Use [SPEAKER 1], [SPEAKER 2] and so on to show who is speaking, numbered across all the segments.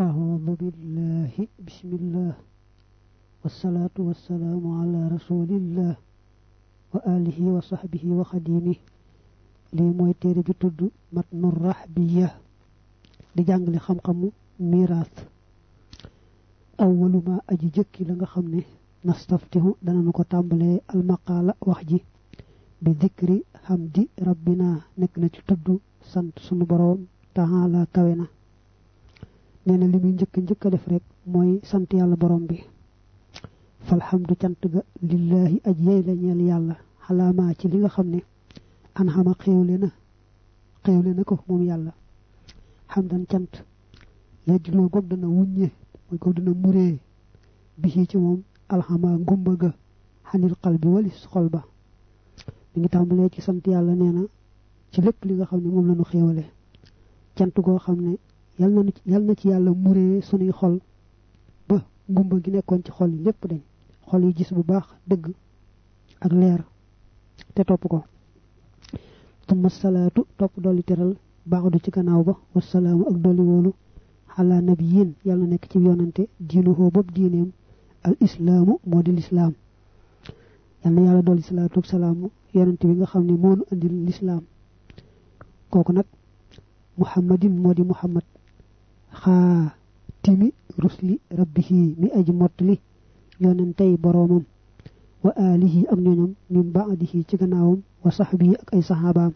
[SPEAKER 1] أعوذ بالله. بسم الله. والصلاة والسلام على رسول الله وآله وصحبه وخديمه. لي موي تيري بي تود متن الرحبية دي جانغلي خم خمو ميراث أول ما أجي جكي لغا خمني نستفتح دانا نكو تامبالي المقالة وخجي بذكر حمد ربنا نك ci tuddu sant sunu borom taala kawena neena limi ñëk ñëk def rek moy sant yalla borom bi falhamdu cant ga lillahi ajiyay la ñeel yalla halama ci li nga xamne an xama xewle na ko mom yalla hamdan cant yajlu gog dana wuññe moy ko dana muré bi ci mom alhama ngumba ga hanil qalbi walis xolba mi ngi tambalé ci sant yalla neena ci lepp li nga xamne mom lañu xewale cant go xamne yal na yal na ci muré sunuy xol ba ngumba gi nekkon ci xol lepp dañ. Xol yi gis bu baax deug ak leer te top ko. Tumma salatu top doli teral baaxdu ci gannaaw ba wassalamu ak doli wolu ala nabiyyin yalla nek ci yonante diinuhu bob diineem al islamu modi l'islam yalla yalla doli salatu ak salamu yonante bi nga xamni mo nu andil l'islam koku nak muhammadin modi muhammad khatimi rusli rabbihi mi aji motli yonentay boromam wa alihi ak ñoñom min ba'dihi ci gannaawam wa sahbihi ak ay sahabaam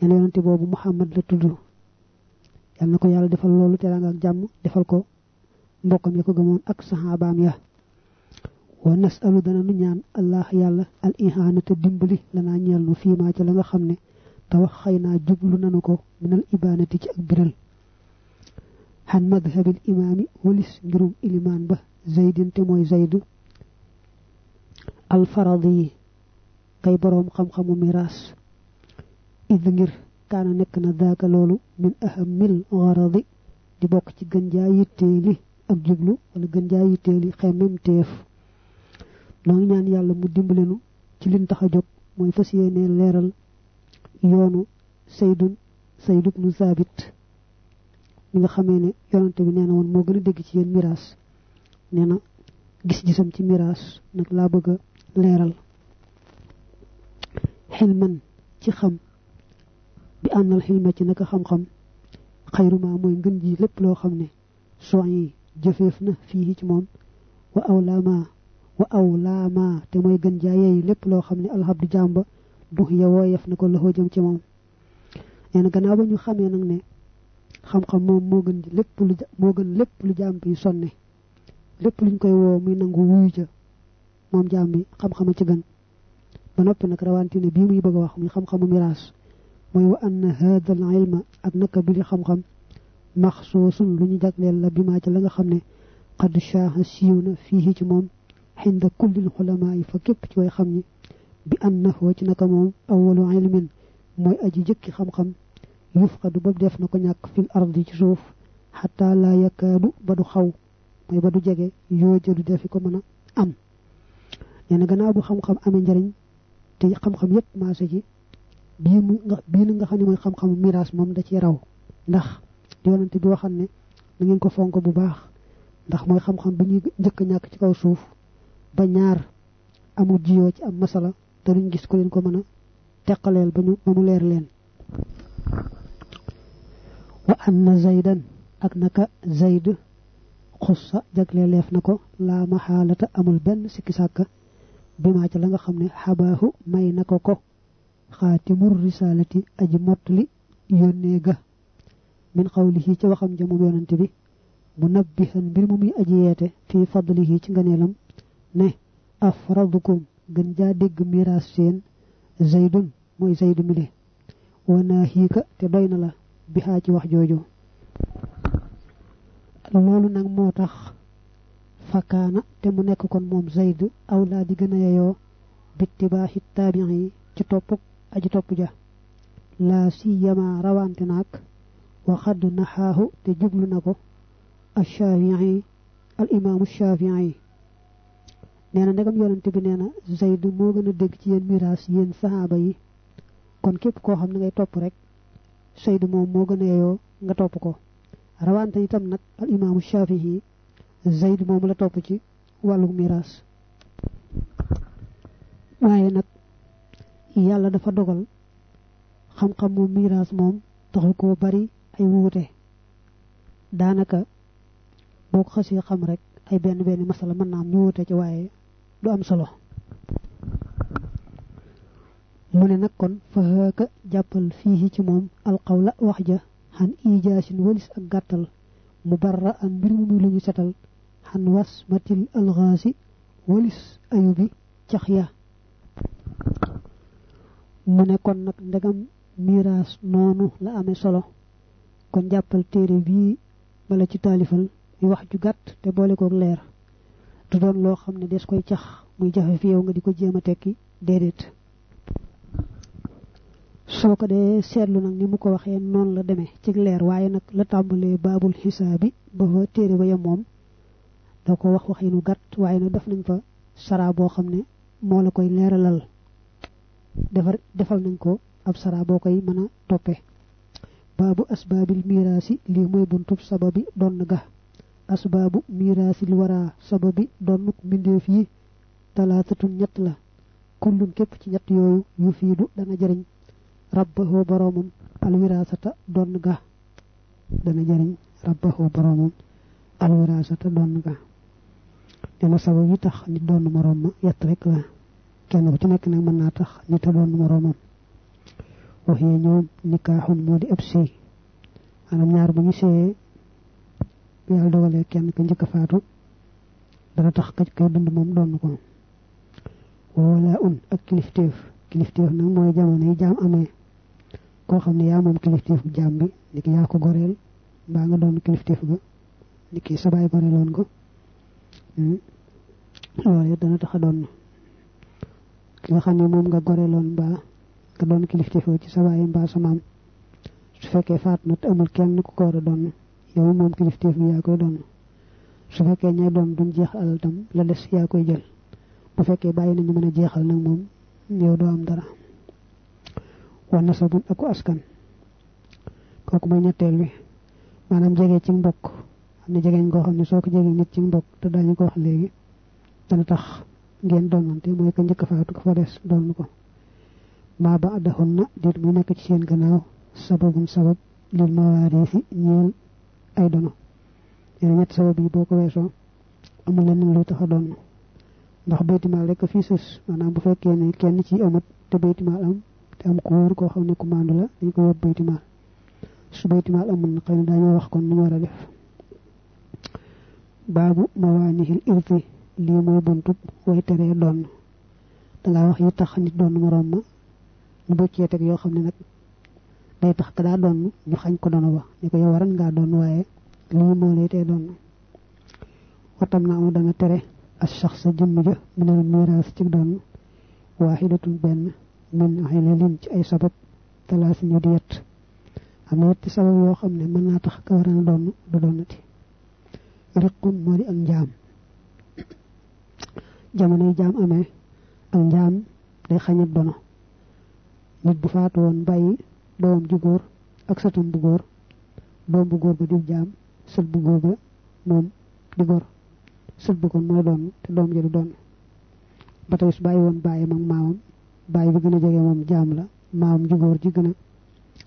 [SPEAKER 1] ñene yonente bobu muhammad la tuddu yal nako yalla defal lolu teranga ak jamm defal ko mbokam ya ko gëmon ak sahabaam ya wa nasalu dana nu ñaan allah yalla al ihanata dimbali lana ñeel nu fi ma ci la nga xamne tawax xeyna jublu nanu ko minal ibanati ci ak biral han madhhab al imam walis ngirum iliman ba zaidin te moy zaidu al faradi kay borom xam xamu miras id ngir kana nek na daaka lolu min ahamil gharadi di bok ci gën jaa yitteeli ak jublu wala gën jaa yitteeli xemem teef no ñaan yalla mu dimbalenu ci liñ taxa jog moy fasiyene leral yoonu saydun sayd ibnu sabit mi nga xamee ne yonante bi nee na woon moo gën a dégg ci yéen miraas nee na gis-gisam ci miraas nag laa bëgg a leeral xilman ci xam bi ànnal xilma ci naka xam-xam xayruma mooy ngën ji lépp loo xam ne soñ yi jëfeef na fii ci moom wa awlaama wa awlaama te mooy gën jaa yeey lépp loo xam ne alhabdu jàmba du ya woyef na ko loxo jëm ci moom neena gannaaw ba ñu xamee nag ne xam-xam moom moo gën lépp lu moo gën lépp lu jaam bi sonne lépp luñ koy woo muy nangu wuyu ja moom jaam bi xam-xama ci gën ba noppi nag rawantine bii muy bëgg wax muy xam-xamu miraas mooy wa anna hada al ilma ak naka bi li xam-xam maxsuusun lu ñu la bi maa ci la nga xam ne qad shaaha siiw fii ci moom xinda kullil xulamaa yi fa képp ci way xam ñi bi annahu ci naka moom awwalu ilmin mooy aji jëkki xam-xam yufqadu ba def na ko fil ardi ci suuf xataa laa yakaadu ba du xaw mooy ba du jëdu defi ko mën am. Nee na gannaaw bu xam-xam amee njariñ te xam-xam yépp maase ci bii mu nga bii nga xam ne mooy xam-xamu miraas da ci raw. Ndax yonante bi waxal ne na ngeen ko fonk bu baax ndax mooy xam-xam bi ñuy njëkk ñàkk ci kaw suuf ba ñaar ci am masala te duñ gis ko leen ko mën a leer leen wa anna zaydan ak naka zayd xussa jagleleef na ko laa maxaalata amul benn sikki sàkka bi maa ca la nga xam ne xabaahu may na ko ko xaatimur risalati aji mottali yónnee ga min xawlihi ca waxam ja moom yonante bi mu nabbihan mbir mu muy aji yeete fii fadlihi ci nganeelam ne afradukum gën jaa dégg miraas seen zaydun mooy zayd mile wana hiika te doy na la bi xaa ci wax jooju loolu nag moo tax fakkaana te mu nekk kon moom zayd awlaa di gën a yeyoo bittibaaxi taabiin yi ci topp aji topp ja laa siyama rawante naag wa xadd naxaahu te jublu na ko ashafii al imaamu shafii neena ndegam yonante bi neena zayd moo gën a dégg ci yéen miraas yéen sahaaba yi kon képp koo xam ne ngay topp rek zayd moom moo gën a yeyoo nga topp ko. Rawante itam nag al imaamu shafii zayd moom la topp ci wàllu miraas. Waaye nag yàlla dafa dogal xam-xam moom miraas moom taxu koo bari ay wuute. Daanaka boo ko xasee xam rek ay benn benn masala mën naa am ñu wuute ci waaye du am solo. Mu ne nag kon fa hëka jàppal fii ci moom alqawla wax ja xan ijaasin walis ak gàttal mu barra an mbir mu lu setal xan was matil alxaasi walis ayubi cax ya. Mu ne kon nag ndegam miraas noonu la amee solo kon jàppal téere bii bala ci taalifal muy wax ju gàtt te boole koog leer du doon loo xam ne des koy cax muy jafe fi yow nga di ko jéem a tekki déedéet soo ko dee seetlu nag ni mu ko waxee noonu la demee ci leer. Waaye nag la baabul xisaabi ba fa téere ba yam moom da ko wax waxinu gàtt. Waaye nag def nañ fa sara ne moo la koy leeralal. Defar defal nañ ko ab sara boo koy mën a toppe baabu asbaabil miraasi lii mooy buntub sababi donn ga. Asbaabu miraasil wara sababi donnuk mbindeef yi. Talaatatun ñett la. Kullun képp ci ñett yooyu yu fiidu dana jëriñ rabbahu boroomam alwiraasata donn ga dana jëriñ rabbahu boroomam alwiraasata donn ga dina sabab yi tax nit doon moroom ma yett rek la. Kenn ku ci nekk nag mën naa tax nit a doon moroomam. Wax yee ñoom nikaaxun moo di ab sëy. Maanaam ñaar bu ñu sëyee bu yàlla dogalee kenn ka a faatu dana tax kaj kay dund moom doon ko. Wala un ak kilifteef. Kilifteef nag mooy jamono yi jaam amee koo xam ne yaa moom kilifteefu jaam bi ni ki yaa ko goreel mbaa nga doon kilifteef ga ni ki sa baay goreeloon ko loolu dana tax a doon ki nga xam ne moom nga goreeloon mbaa nga doon kilifteef ci sa baay mbaa sa maam su fekkee faat na amul kenn ku ko doon yow moom kilifteef bi yaa koy doon su fekkee ñay doon duñ jeex alal tam la des yaa koy jël bu fekkee bàyyi nañu mën a jeexal nag moom yow doo am dara wa nasabun aku askan. Kooku mooy ñetteel bi maanaam jege ci mbokk xam ne jegeñ koo xam ne soo ko jege nit ci mbokk te daañu ko wax léegi dana tax ngeen doonante mooy ko njëkk faatu ko fa des doon ko maa ba addaxun na diit muy nekk ci seen gannaaw sababun sabab lil mawaarisi ñeel ay dono yéen ñetti sabab yi boo ko weesoo amul leneen luy tax a doon ndax baytimaal rek fii sës maanaam bu fekkee ne kenn ci amat te baytimaal am am ku wóor koo xam ne ku maandu la dañ ko yóbbu baytimaal su baytimaal amul na xëy na daañoo wax kon nu ñu war a def. Baabu mawaanihil irti lii mooy buntub way teree doon. Dangaa wax yi tax nit doon moroom ma ñu bëccee teg yoo xam ne nag day tax ka daa doon ñu xañ ko doon ba ñu ko yow waran ngaa doon waaye lii moo lay doon. Watam na amu dana tere as sax sa jëmm ja minal miraas ci doon benn min xilalin ci ay sabab talaasin yu di yett am na yetti sabab yoo xam ne mën naa tax ka war doon du doonati. Riqun moo di ak njaam. Jamono yi jaam amee ak njaam day xañat dono. Nit bu faatu woon bàyyi doomam ju góor ak sëtam bu góor. Doom bu góor ba di jaam sët bu góor ba moom di góor sët bu kon mooy doon te doom ja du doon. Ba tey su bàyyi woon bàyyi mag maamam bàyyi bi gën a jege moom jaam la. Maamam ju góor ji gën a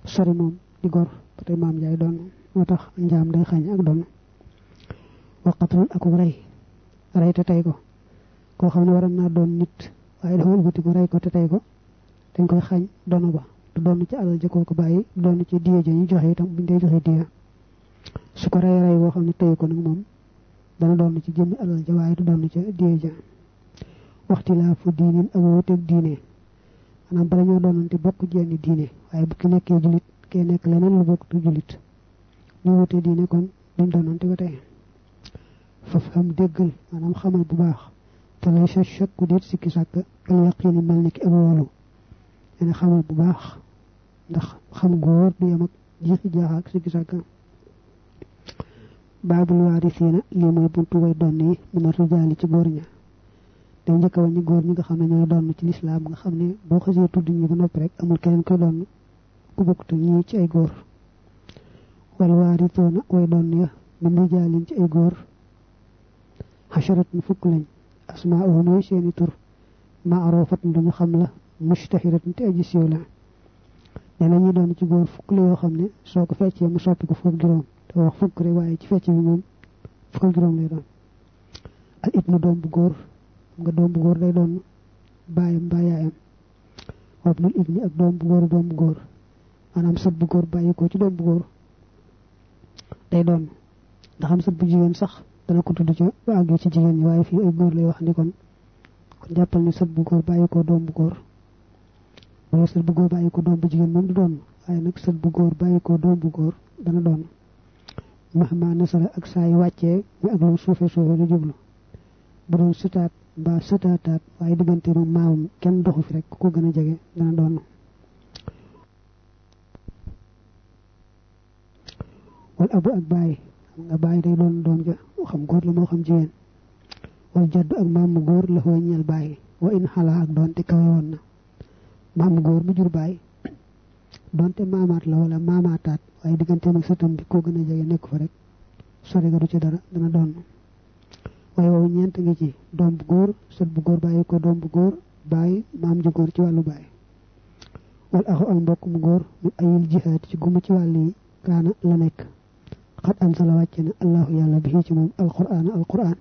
[SPEAKER 1] sori moom di góor ba tey maam jaay doon moo tax njaam day xañ ak doon waqatul ak rey. Rey te tey ko. Koo xam ne waroon naa doon nit waaye dafa wëlbati ko rey ko te tey ko. Dañ koy xañ dono ba. Du doon ci alal ja kooku bàyyi du doon ci diye ja ñu joxe itam buñ dee joxe diye su ko rey rey boo xam ne tey ko nag moom dana doon ci jëmmi alal ja waaye du doon ci diye ja. Waxtilaafu diinin ak wuuteeg diine maanaam bala ñoo doonante bokk jenn diine waaye bu ki nekkee julit kee nekk leneen lu bokk tu julit. Ñu diine kon duñ doonante ba tey. Foofu xam déggal maanaam xamal bu baax. Te lay sa chakku déet sikki sàkk al yaqiini mel ni ki ak woolu ene xamal bu baax. Ndax xam góor du yem ak jiixi jaaxa ak sikki sàkk. Baabul lii mooy buntu way donn yi mina rijaali ci góor ña day njëkk a wàññi góor ñi nga xam ne ñooy donn ci lislaam nga xam ne boo xasee tudd ñi ba noppi rek amul keneen koy donn ku bokkut ñii ci ay góor wal waaritoona way doon ya min rijaalin ci ay góor xasharatun fukk lañ asmaa'uhum mooy seeni tur maarofatun duñu xam la mustahiratun te aji siiw la nee na ñi doon ci góor fukk la yoo xam ne soo ko feccee mu soppi ko fukk juróom te wax fukk rek waaye ci fecc bi moom fukk juróom lay doon al ibnu doom bu góor nga doom bu góor day doon baayam mbaa yaayam wabnul ibni ak doom bu góor doom bu góor maanaam sët bu góor bàyyi ko ci doom bu góor day doon. Ndax am sët bu jigéen sax dana ko tudd ca ba ci jigéen ñi waaye fii ay góor lay wax ni kon kon jàppal ni sët bu góor bàyyi ko doom bu góor wala sët bu góor bàyyi ko doom bu jigéen moom du doon waaye nag sët bu góor bàyyi ko doom bu góor dana doon. Mahma nasara ak wàccee muy ak lu suufe suufe lu jublu. Bu doon sëtaat mbaa sëtaataat waaye diggante moom maamam kenn doxu fi rek ko gën a dana doon. Wal abu ak bàyyi xam nga bàyyi day doon doom ja xam la moo xam jigéen. Wal jaddu ak maamu góor la xoo ñeel bàyyi wa in xalaa ak doonte kawe woon na. Maamu góor mu jur bàyyi doonte maamaat la wala maamaataat waaye diggante mag sëtam bi koo gën a jege nekk fa rek sori ga du ci dara dana doon waaye woowu ñeent ngi ci. Doom bu góor bu ko doom bu góor bàyyi maam ju ci bàyyi wal axu ak mbokk mu góor mu ayil jihaad ci gumu ci wàll yi kaana la nekk. Xat ansala wàcce na allahu yàlla bi ci moom alquraan alquraan.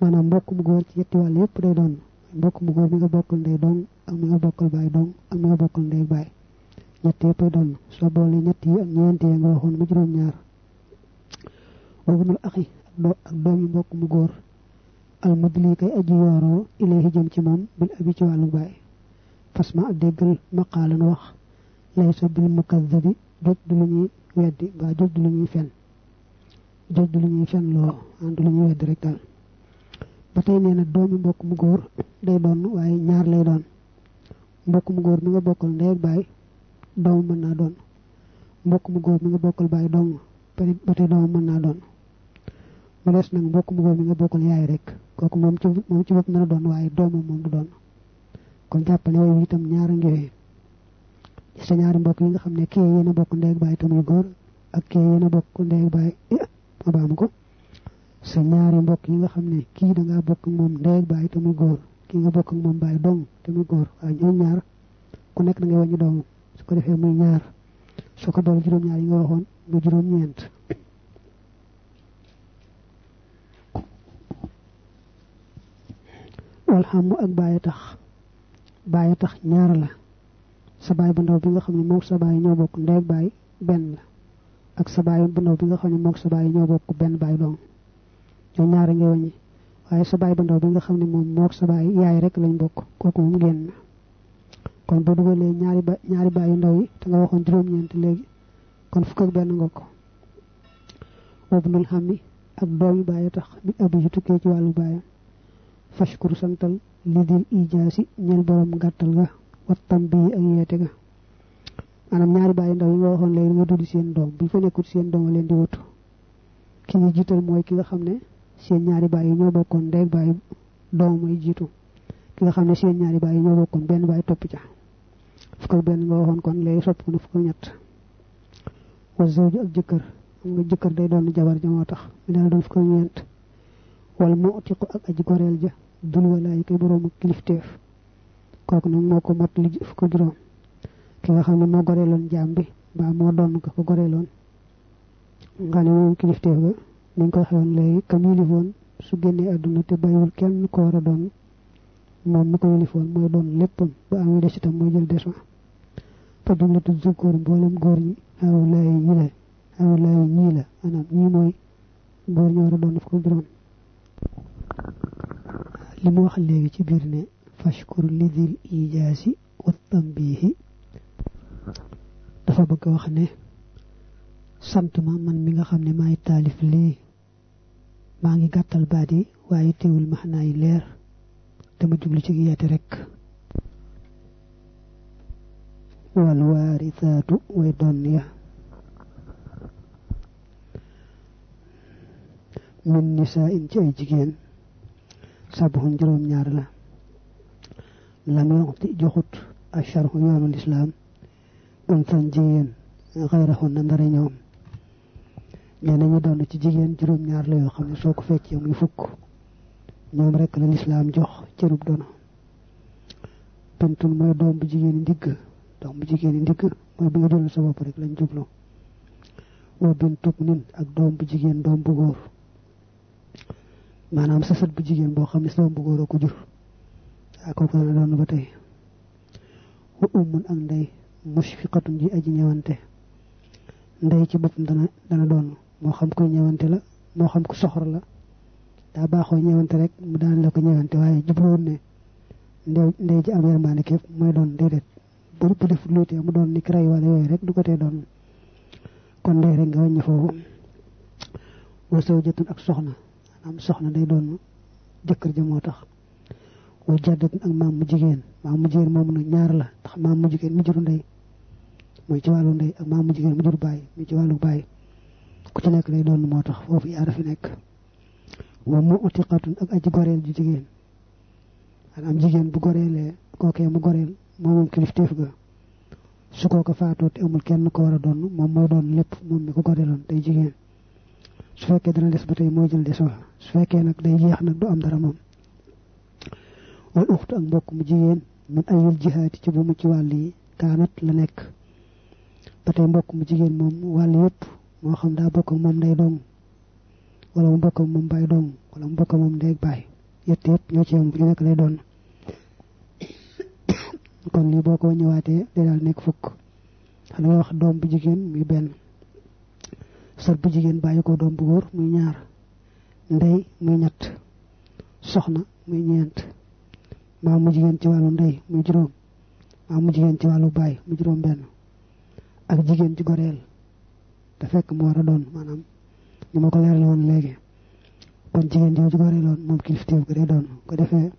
[SPEAKER 1] Maanaam mbokk mu góor ci yetti wàll yépp day doon. Mbokk mu góor mi nga bokkal ndey doom ak mi nga baay doom ak mi nga bokkal ndey baay. Ñett yépp ay doon. Soo boolee ñett yi ak ñeent yi nga waxoon mu juróom ñaar axi ak doomi mbokk mu góor. Al mudli kay aji yooroo ilayhi jëm ci moom bil abi ci wàllu baay. Fas ma déggal maqaalan wax. Laysa bil mukazzabi joj du lu ñuy weddi mbaa joj du lu ñuy fen. Joj du lu ñuy fen loo ànd lu ñuy weddi rek daal. Ba tey nee na doomi mbokk mu góor day doon waaye ñaar lay doon. Mbokk mu góor mi nga bokkal ndey ak baay doom mën naa doon. Mbokk mu góor mi nga bokkal baay doom ba tey doom mën naa doon mu des nag mbokk mu góor mi nga bokkal yaay rek. Kooku moom ci moom ci bopp dana doon waaye doomam moom du doon. Kon jàppale wooyu itam ñaara ngiwee sa ñaari mbokk yi nga xam ne kii yéen a bokk ndey ak baay tamuy góor ak kii yéen a bokk ndey ak baay ma baamu ko. Sa ñaari mbokk yi nga xam ne kii da ngaa bokk moom ndey ak baay tamuy góor kii nga bokk ak moom baay dong tamuy góor waaye ñaar ku nekk da ngay wàññi doomu su ko defee muy ñaar. Su ko boole juróom-ñaar yi nga waxoon mu juróom-ñeent. wal xamu ak bàyyi tax bàyyi tax ñaar la. Sa baay bu ndaw bi nga xam ne sa baay ñoo bokk ndey ak baay benn la. Ak sa baay bu ndaw bi nga xam ne moog sa baay ñoo bokk benn baay dong ñoo ñaari ngay wàññi. Waaye sa baay bu ndaw bi nga sa yaay rek lañ bokk kon boo dugalee ñaari ba ñaari ndaw yi nga kon fukk ak benn nga ko. Boobu nul xam mi ak doomi tax bi abi yi ci fashkur santal li dil ijaasi borom gàttal ga wattam bii ak yeete ga maanaam ñaari bàyyi ndaw yi nga waxoon léegi nga tuddi seen doom bu fa nekkut seen doom leen di wutu. Ki ñu jiital mooy ki nga xam ne seen ñaari bàyyi ñoo bokkoon ndey bàyyi doom mooy jiitu. Ki nga xam ne seen ñaari bàyyi ñoo bokkoon benn bàyyi topp ca. Benn nga waxoon kon léegi sopp ko ak ñett. Wa zawju ak nga day doon jabar ja moo tax. Mi daal doon fukk ak ñeent wala mu utiku ak aji goreel ja dul walaay kay boroomu kilifteef. Kooku nag moo ko li fukk ak juróom. Ki nga xam ne moo goreeloon bi mbaa moo doon ko ko goreeloon. Nga ne moom kilifteef ga niñ ko waxewoon léegi kam yilifoon su génnee àdduna te bàyyiwul kenn ko war a doon moom mi ko yilifoon mooy doon léppam ba amee des itam mooy jël des ma. Fa jumlatu zukur mboolem góor ñi awlaay ñi la awlaay ñii la maanaam ñii mooy góor ñi war ak juróom li mu wax léegi ci biir ne fashkur lidil ijaasi wa tambihi dafa bëgg wax ne sant ma man mi nga xam ne maay taalif lii maa ngi gàttal baat yi waaye teewul maxnaa yi leer dama jublu ci yeete rek wal waarisaatu way doon ya min nisaa in ci ay jigéen sabuxun juróom ñaar la lam yoxti joxut acharxu yoonu lislaam un san jigéen xayraxun na ndara ñoom nee nañu doon ci jigéen juróom ñaar la yoo xam ne soo ko feccee fukk ñoom rek la lislaam jox cërub dono. Bintun mooy doom bu jigéen ndigg doom bu jigéen ndigg mooy bi nga jël sa bopp rek lañ jublu wa bintub nin ak doom bu jigéen doom bu góor maanaam sa sët bu jigéen boo xam ne sa doom bu góor a ko jur. Waa kooku dana doon ba tey. Wa ummun ak ndey musfiqatun ji aji ñëwante. Ndey ci boppam dana dana doon moo xam ko ñëwante la moo xam ko soxor la. Daa baaxoo ñëwante rek mu daan la ko ñëwante waaye jubluwoon ne ndey ndey ji am yermaane képp mooy doon déedéet. Bu bu def luutee mu doon ni ki rey wala rek du ko tee doon. Kon ndey rek nga sawjatun ak soxna maanaam soxna day doon jëkkër ja moo tax. Wa jaddatun ak maam mu jigéen. Maam mu nag ñaar la ndax maam mu jigéen mu juru ndey mooy ci wàllu ndey ak maam mu jigéen mu jur baay mi ci wàllu baay. Ku ci nekk day doon moo tax foofu yaara fi nekk. Wa mu utiqatun ak aji goreel jigéen. Maanaam jigéen bu goreelee kookee mu goreel moom moom kilifteef ga. Su kooka faatoo te amul kenn ko war a doon moom mooy doon lépp moom mi ko goreeloon tey jigéen. Su fekkee dana des ba tey mooy jël des wa su fekkee nag day jeex nag du am dara moom. Wal uxtu ak mbokk mu jigéen min ayul jihaati ci bu mu ci wàll yi kaanat la nekk. Ba tey mbokk mu jigéen moom wàll yëpp moo xam daa bokk moom ndey dong wala mu bokk moom baay dong wala mu bokk moom ndey baay. Yett yëpp ñoo ci am yu nekk lay doon. Kon lii boo ko ñëwaatee day daal nekk fukk. Xam nga wax doom bu jigéen muy benn sët bu jigéen bàyyi ko doom bu góor muy ñaar. Ndey muy ñett. Soxna muy ñeent. Maam mu jigéen ci wàllu ndey muy juróom. Maam mu jigéen ci wàllu baay muy juróom benn ak jigéen ci goreel. Te fekk mu war a doon maanaam ni ma ko leeral woon léegi. Kon jigéen jooju goreeloon moom kilifteef ga day doon. Ko defee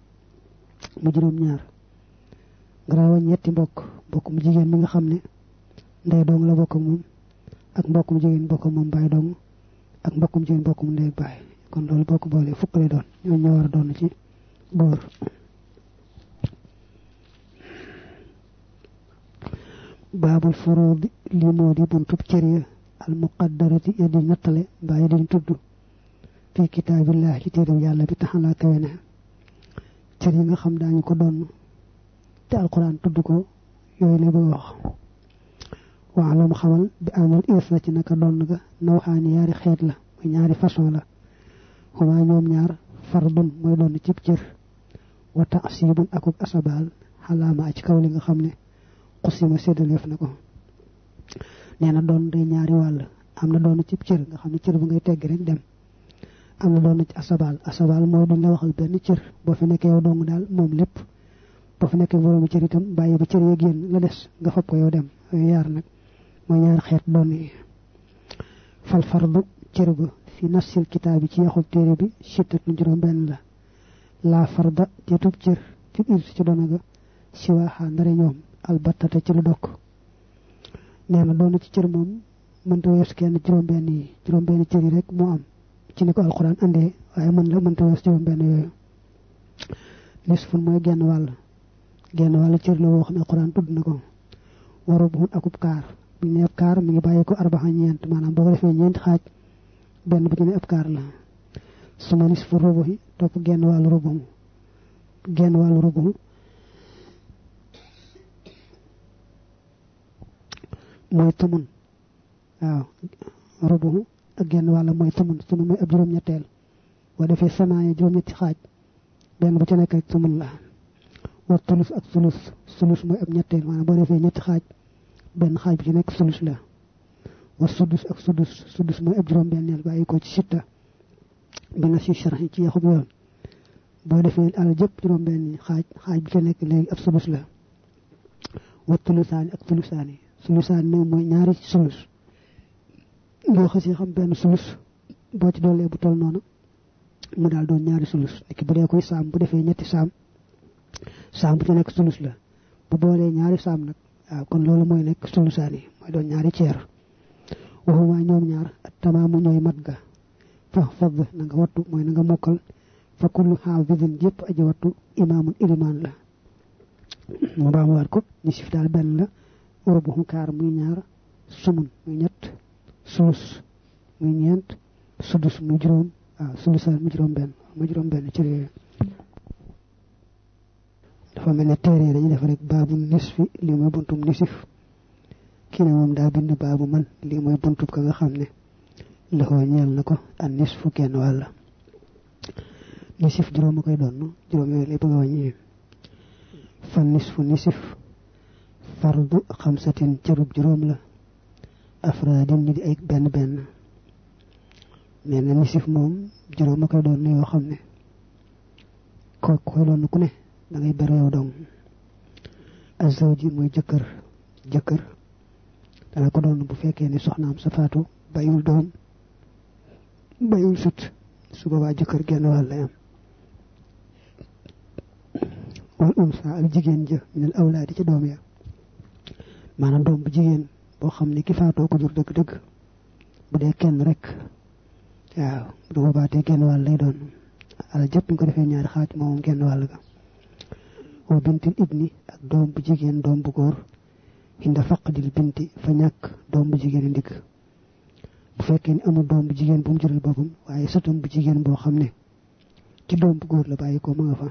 [SPEAKER 1] mu juróom ñaar nga ñetti mbokk. Mbokk mu jigéen mi nga xam ne ndey dong la bokk moom ak mbokk mu jigéen bokk moom baay dong ak mbokk mu jigéen bokk mu ndey baay. Kon loolu bokk boole fukk lay doon ñoo ñoo war a doon ci góor baabul furuudi lii moo di buntub cër ya al muqaddarati ya di nattale mbaa ya di tudd. Fi kitaabillah ci téeram yàlla bi taxalaa kawe na. Cër yi nga xam daañu ko doon te alquran tudd ko yooyu la bëgg wax waalam xamal bi la ci naka doon ga nawxaani yaari xeet la muy ñaari façon la xumaa ñoom ñaar fardun mooy doon cib cër wa taasibun akuk asabaal xalaama ci kaw li nga xam ne xusima séddaleef na ko nee na doon day ñaari wàll am na doon cib cër nga xam ne cër bu ngay tegg rek dem am na doon ci asabaal asabaal mooy duñ la waxal benn cër boo fi nekkee yow dong daal moom lépp boo fi nekkee boroomi cër itam bàyyi ba cër ya génn la des nga fab ko yow dem yooyu yaar nag mooy ñaari xeet doon fal fardu cër ba fi nasil kitaab bi ci yaxub téere bi sittat nu juróom benn la. Laa farda jetub cër fi irsi ci doona ga si waaxaa ndare ñoom albattata ci lu dokk. Nee na doon ci cër moom mënta weesu kenn juróom benn yi juróom benn cër rek am ci ni ko alquran andee waaye mën la mënta weesu juróom benn yooyu. Nisfun mooy genn wàll. Genn wàll cër la woo xam ne alquran tudd na ko. Waru bu akub kaar bu ñu ne ab kaar mi ngi bàyyi ko arbaxa ñeent maanaam boo ko defee ñeenti xaaj benn bu ci ne ab kaar la suma nisfu rubu yi topp genn wàllu rubu genn wàllu rubu mooy tumun waaw rubu ak genn wàll mooy tumun tumun mooy ab juróom-ñetteel boo defee samaaya juróom-ñetti xaaj benn bu ci nekk rek tumun la wa tulus ak sulus sulus mooy ab ñetteel maanaam boo defee ñetti xaaj benn xaaj bi ci nekk sulus la wa sudus ak sudus sudus mooy ab juróom-benneel bàyyi ko ci sitta bi na si sharxi ci yaxub yoon boo defee alal jëpp juróom-benn xaaj xaaj bi ci nekk léegi ab sulus la wa tulusaani ak tulusaani sulusaani nag mooy ñaari sulus boo xasee xam benn sulus boo ci doolee bu tol noonu mu daal doon ñaari sulus niki bu dee koy saam bu defee ñetti saam saam bu ci nekk sulus la bu boolee ñaari saam nag waaw kon loolu mooy nekk sulusaani mooy doon ñaari ceer. Waxuma ñoom ñaar tamaamu ñooy mat ga. Fa fad na nga wattu, mooy na nga mokkal. Fa kullu xaafidin jëpp aji wattu imaamun ilimaan la. Mu baamu waat ko ni sif daal benn la. Rubuxu kaar muy ñaar, sumun muy ñett, sulus muy ñeent, sudus muy juróom ah, waaw sulusaan mu juróom benn mu juróom benn ci réer dafa mel ne téere dañuy def rek baabu nisfi lii mooy buntum nisif. Kii ne moom daa bind baabu man lii mooy buntub ka nga xam ne loxoo ñeel na ko an nisfu kenn wàlla nisif juróom a koy doon juróom yooyu lay bëgg a wàññi. Fan nisfu nisif fardu xamsatin cërub juróom la afraadin ni di ay benn benn. Nee na nisif moom juróom a koy doon yoo xam ne ko koy doon ku ne da ngay ber yow dong azawji mooy jëkkër. Jëkkër. Dana ko doon bu fekkee ni soxnaam sa faatu bayul doom bayul sut. Su boobaa jëkkër genn wàll lay am. Wal unsa ak jigéen ja minal awlaadi ci doom ya. Maanaam doom bu jigéen boo xam ne ki faatoo ko jur dëgg-dëgg bu dee kenn rek waaw bu boobaa te genn wàll lay doon. Ala jëpp ko xaaj moom genn ga وبنت الابن اك دوم بجيجين دوم بغور عند فقد البنت فنك دوم بجيجين ديك فكين امو دوم بجيجين بوم جيرل بوبم واي ساتوم بجيجين بو خامني تي دوم بغور لا بايكو ما فا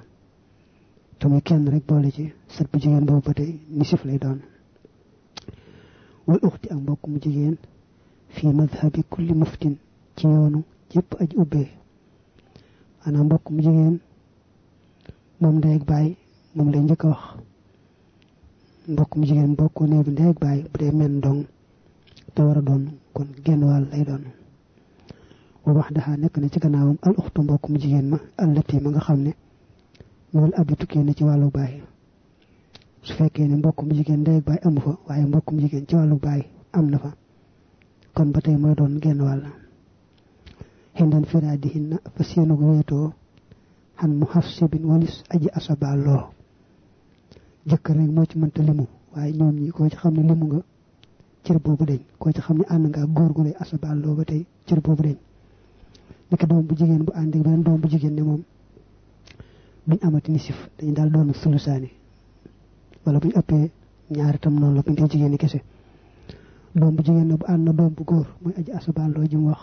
[SPEAKER 1] تما كان رك بولي سي سات بجيجين بو باتاي نيسف لاي دان والاخت ام بوكم جيجين في مذهب كل مفتن كيونو جيب اج أنا بوكم جيجين موم باي moom lay a wax mbokk mu jigéen mbokk néew bi ndey ak baay bu dee men dong te war a doon kon genn wàll lay doon wa wax daxaa nekk na ci gannaawam al uxtu mbokk mu jigéen ma allati ma nga xam ne minal abi tukkee na ci wàllu baay. Su fekkee ne jigéen ndey ak baay amu fa waaye mbokk mu jigéen ci wàllu baay am na fa. Kon ba tey mooy doon genn wàll xindan firaadihinna fa seenu ko weetoo xan mu xaf sibin walis aji asabaaloo jëkkër rek moo ci mënta limu. Waaye ñoom ñi koo ci xam ne limu nga cër boobu deñ koo ci xam ne ànd nga góor gu lay asabaaloo ba tey cër boobu deñ nekk doom bu jigéen bu ànd ak beneen doom bu jigéen ne moom duñ amati nisif. Dañu daal doon sulusaani. Wala buñ ëppee ñaari tam noonu la buñ dee jigéen kese. Doom bu jigéen bu ànd na doom bu góor mooy aji asabaaloo ji mu wax.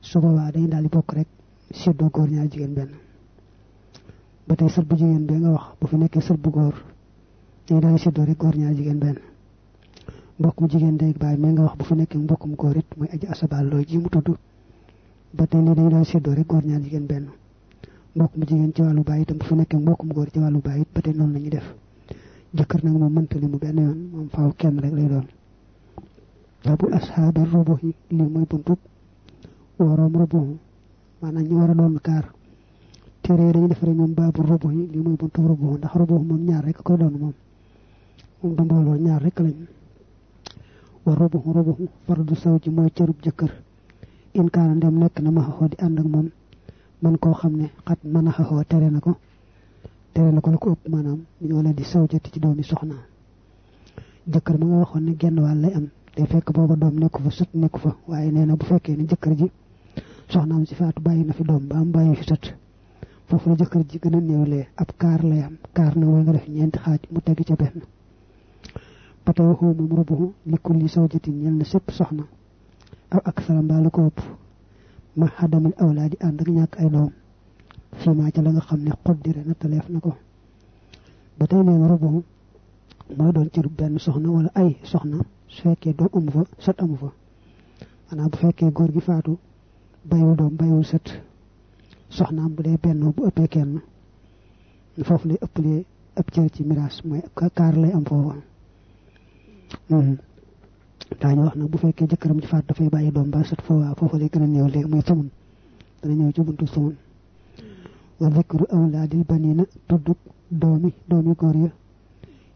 [SPEAKER 1] Su boobaa dañu daal di bokk rek séddoo góor ñaar jigéen benn. Ba tey sët bu jigéen bee nga wax bu fi nekkee sët bu góor dañu daal di séddoo rek góor ñaar jigéen benn mbokk mu jigéen day baay mais nga wax bu fi nekkee mbokkum góor it mooy aji asabaaloo ji mu tudd ba tey lii dañu daal di séddoo rek góor ñaar jigéen benn mbokk mu jigéen ci wàllu baay itam bu fi nekkee mbokkum góor ci wàllu baay it ba tey noonu la def jëkkër nag moom mënta li mu benn yoon moom faaw kenn rek lay doon babu ashaabi rubuh yi lii mooy buntub waroom rubuh maanaam ñu war a doon kaar téere yi dañuy defaree ñoom baabu rubuh yi lii mooy buntub rubuh ndax rubuh moom ñaar rek ko doon moom du mbooloo ñaar rek lañ wa rubuh rubuh fardu saw ji mooy cërub jëkkër. In kaana ndem nekk na ma xaxoo di ak moom. Man koo xam ne xat mën a xaxoo tere na ko. Tere na ko di saw jati ci doomi soxna. Jëkkër ma nga waxoon ne genn wàll lay am. Day fekk booba doom nekku fa sët nekku fa. Waaye nee na bu fekkee ne jëkkër ji soxnaam si faatu bàyyi na fi doom ba am fi la ji gën a ab kaar lay am. Kaar na nga def mu benn ba tey waxoo moom rubuhu li kulli sawjatin ñel na sépp soxna. Aw ak sara mbaa lu ko ëpp. Ma xadamil awlaadi ànd ak ñàkk ay doom. Fii maa ca la nga xam ne xoddire na taleef na ko. Ba tey nee na rubuhu mooy doon cër benn soxna wala ay soxna. Su fekkee doom amu fa sët amu fa. Maanaam bu fekkee góor gi faatu bayul doom bayul sët. Soxnaam bu dee benn bu ëppee kenn. Foofu lay ëppalee ëpp cër ci miraas mooy kaar lay am foofa daañu wax nag bu fekkee jëkkëram ci faatu dafay bàyyi doom ba sët foofa foofa lay gën a néew léegi muy sumun dana ñëw ci buntu sumun wa zikru awlaadil banina tudd doomi doomi góor ya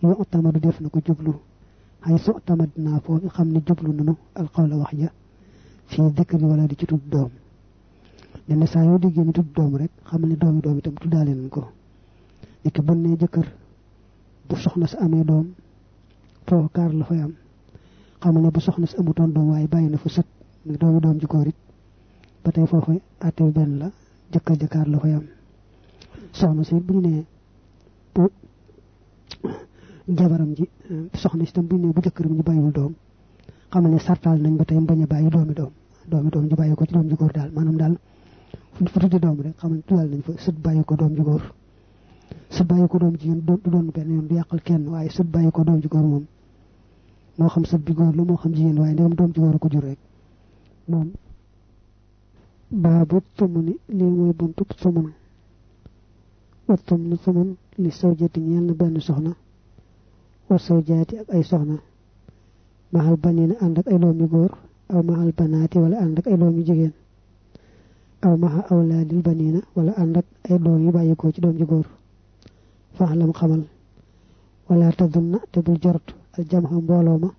[SPEAKER 1] yoo tamadu def na ko jublu xay so tamad naa foofu xam ne jublu nanu alxawla wax ja fii dikri wala di ci tudd doom ne na saa yoo déggee ñu tudd doom rek xam ne doomi doom itam tuddaale nañ ko nekk bu ne jëkkër bu soxna sa amee doom foofu kaar la fay am xam ne bu soxna sa amutoon doom waaye bàyyi na fa sët. Muy doomi doom ji góor it ba tey foofu àtte benn la jëkkër ja kaar la fay am soxna si bu ñu nee bu jabaram ji soxna si tam bu ñu nee bu jëkkëram ji bàyyiwul doom xam ne sartaal nañ ba tey bañ a bàyyi doomi doom. Doomi doom ji bàyyi ko ci doom ji góor daal. Maanaam daal fu fu tuddi doom rek xam ne tuddal nañ fa sët bàyyi ko doom ji góor sët bàyyi ko doom ji yoon du doon benn yoon du yàqal kenn waaye sët bàyyi ko doom ji góor moom. Moo xam sët bi góor la moo xam jigéen waaye ndegam doom ji góor ko jur rek. Moom baabu tumuni lii mooy buntu tumun wa tumnu tumun li sawjati ñeel na benn soxna. Wa sawjaati ak ay soxna. Maxal banina ànd ak ay doom yu góor. Aw maxal banaati wala ànd ak ay doom yu jigéen. Aw awlaadil banina wala ànd ak ay doom yu bàyyikoo ci doom ju góor فاعلم خمل ولا تظن تبل جرت الجمع مبولوما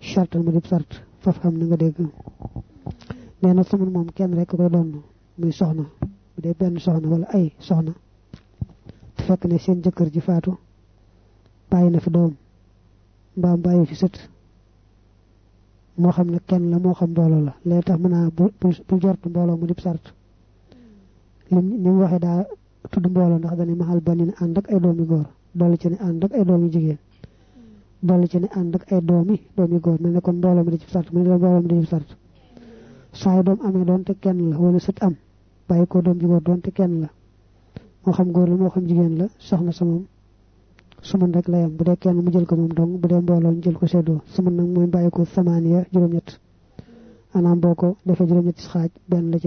[SPEAKER 1] شرط المدب سرط ففهم نغا ديغ نينا سمون موم كين ريك كو دون. مي سخنا بودي بن سخنا ولا أي سخنا فك ني سين جكر جي فاتو باينا في دوم. با باي في سوت mo xamne ken la mo xam dolo la lay tax mana bu jort mbolo mu dip sart ni tudd mbooloo ndax dañu maxal ba ni ànd ak ay doomi góor. Dolli ci ne ànd ak ay doomi jigéen. Dolli ci ne ànd ak ay doomi doomi góor. Ne kon mbooloo mi ci sart mu ci sart. Saa yu doom amee doon te kenn la wala sët am bàyyi ko doom ji doon te kenn la. Moo xam góor moo xam jigéen la soxna sa moom suman rek la yam bu dee kenn mu jël ko moom dong bu dee mbooloo ñu jël ko seddoo. Suman nag mooy bàyyi ko benn la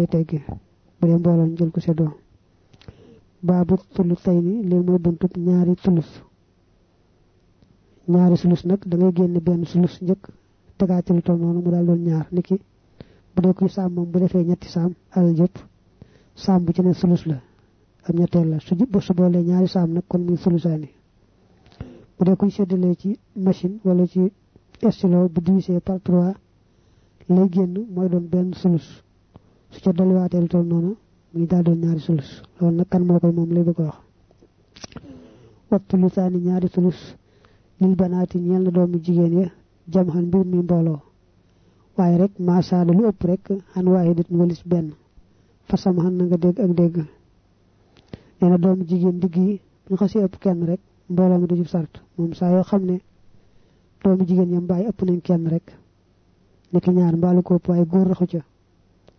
[SPEAKER 1] bu ñu jël ko baabu tulus tey ni lii mooy buntub ñaari tulus. Ñaari sulus nag da ngay génne benn sulus njëkk tegaat ci lu toll noonu mu daal doon ñaar. Niki bu dee kuy saam moom bu defee ñetti saam alal jëpp saam bu ci ne sulus la. Am ñetteel la. Su su boolee ñaari saam nag kon muy sulusaani bu dee kuy séddalee ci machine wala ci stylo bu divisé par trois lay génn mooy doon benn sulus. Su ca dolliwaatee lu toll noonu muy daal doon ñaari sulus. Loolu nag kan moo koy moom lay bëgg wax wat tulusaani ñaari sulus. Lil banaati ñeel na ya. Jam xan mbir mi mbooloo waaye rek maasaada lu ëpp rek. Xan waaye dit walis benn fasam xan na nga dégg ak dégg nee na doomu jigéen digg ñu xasee ëpp kenn rek. Mbooloo mi du ci sart. Moom saa yoo xam ne doomu jigéen ñam bàyyi ëpp nañ kenn rek. Niki ñaar mbaalu ko ëpp waaye góor raxu ca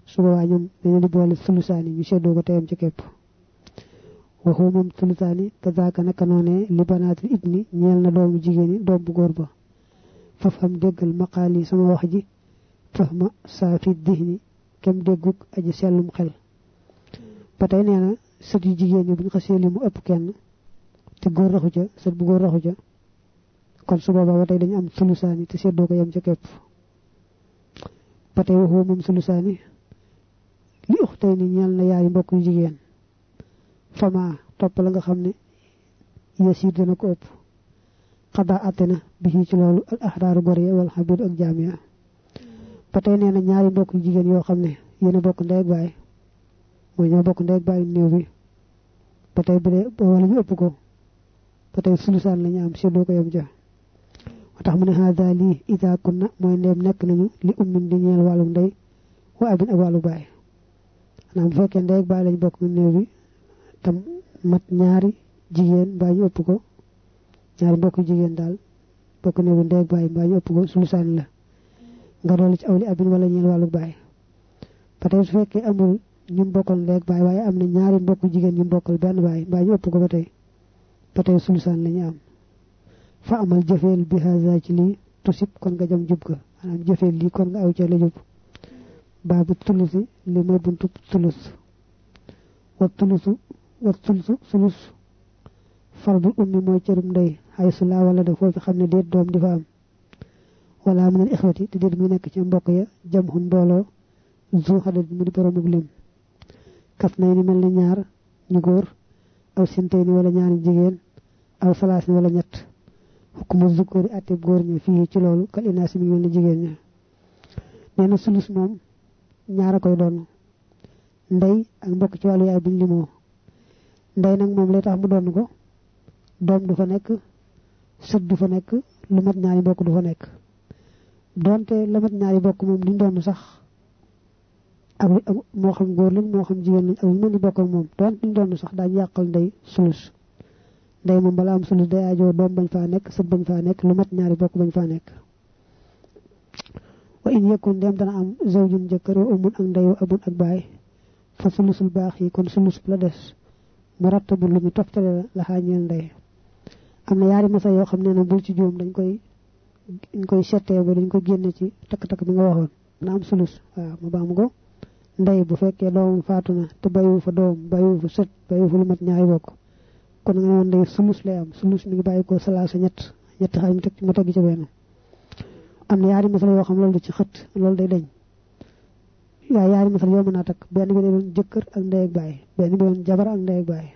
[SPEAKER 1] su boobaa ñoom dañu di boole sulusaani ñu seddoo ko teyam ci képp waxu moom sulusaani kazaaka naka noonee li banaatil ibni ñeel na doomu jigéen ñi doom bu góor ba faf am déggal maqaali sama wax ji faf ma saafi dihni kem dégguk aji sellum xel ba tey nee na sët yu jigéen ñi buñ xasee li mu ëpp kenn te góor raxu ca sët bu góor raxu ca kon su boobaa ba dañu am sulusaani te seddoo ko yem ca képp ba tey waxoo moom li ux tey ni ñeel na yaay mbokk yu jigéen fama topp la nga xam ne yasiir dana ko ëpp xadaa àtte na bi ci loolu al axraaru gor ya wal xabiir ak jaam ya ba tey nee na ñaari mbokk yu jigéen yoo xam ne yéen a bokk ndey ak baay mooy ñoo bokk ndey ak baay néew bi ba tey bu dee wala ñu ëpp ko ba tey sulusaan la ñu am seddoo ko yem ja tax mu ne haada lii ida kunna mooy ndeem nekk nañu li ummin di ñeel wàllu ndey wa abin ak wàllu baay xanaa bu fekkee ndey ak baay lañ bokk néew bi tam mat ñaari jigéen mbaa ñu ëpp ko ñaari mbokk jigéen daal bokk néew bi ndey ak baay ñu ko la nga dolli ci awli abin wala ñeel wàllu baay ba tey su fekkee amul ñu bokkal ndey ak baay waaye am na ñaari mbokk jigéen ñu bokkal benn baay mbaa ñu ko ba tey ba tey sulusaan la ñu am. Fa amal jëfeel bi haza ci lii tusib kon nga jam jub ga maanaam jëfeel kon nga aw ca la jub baabu tulusi li mooy buntu tulus wa tulusu wa tulusu sulus fardul ummi mooy cërum ndey xay su laa wala da foofu xam ne déet doom di fa am wala minal ixwati te déet muy nekk ci mbokk ya jam xun mbooloo zu xadat mu di boromub lim kaf nay ni mel ni ñaar ñu góor aw sintay ni wala ñaari jigéen aw salaas ni wala ñett xukkuma zukkóori atteb góor ña fii ci loolu kal inaasi mi mel ni jigéen ña nee na sulus moom ñaara koy doon. Ndey ak mbokk ci wàllu yaay buñ limoo. Ndey nag moom lay tax mu doon ko doom du fa nekk sët du fa nekk lu mat ñaari mbokk du fa nekk. Donte la mat ñaari mbokk moom duñ doon sax ak moo xam góor lañ moo xam jigéen lañ ak lu mën di bokk ak moom donte duñ doon sax daañu yàqal ndey sulus. Ndey moom balaa am sulus day ajoo doom bañ faa nekk sët bañ faa nekk lu mat ñaari bokk bañ faa nekk. Wa in yakun dem dana am zawjun jëkkër wa umun ak ndeyu abun ak baay fa sulusul baax yi kon sulus la des mu rattabu lu ñu toftale la xaañeel ndey. Am na yaari masa yoo xam ne bul ci juum dañ koy dañ koy dañ ko ci bi nga na am mu ndey bu te bayiwu fa doom bayiwu fa sët bayiwu fa lu mat ñaari bokk kon nga woon ndey lay am mi ngi bàyyi ko salaasa ñett ñetti xaaj mu teg ci benn am na yaari yoo xam loolu ci xët loolu day dañ waaye yaari masala yoo mën a takk benn bi day doon jëkkër ak ndey ak baay benn bi doon jabar ak ndey ak baay.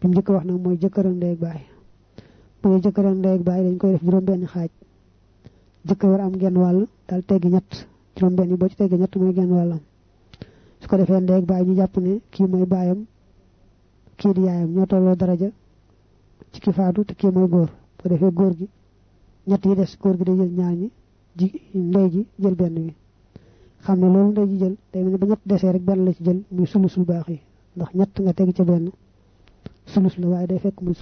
[SPEAKER 1] Bi mu wax nag mooy jëkkër ak ndey ak baay. Bu dee jëkkër ak ndey ak baay dañ koy def juróom benn xaaj. Jëkkër war am genn wàll daal teggi ñett. Juróom benn boo ci teggi ñett mooy genn wàllam. Su ko defee ndey ak baay ñu jàpp ne kii mooy baayam kii di yaayam ñoo tolloo daraja ci ki faatu te kii mooy góor. Bu defee góor gi ñett yi des góor gi day jël ñaar ñi ji ndey ji jël benn bi xam ne loolu ndey ji jël day ni ba ñett desee rek benn la ci jël muy sulusul baax yi ndax ñett nga teg ca benn sulus la waaye day fekk muy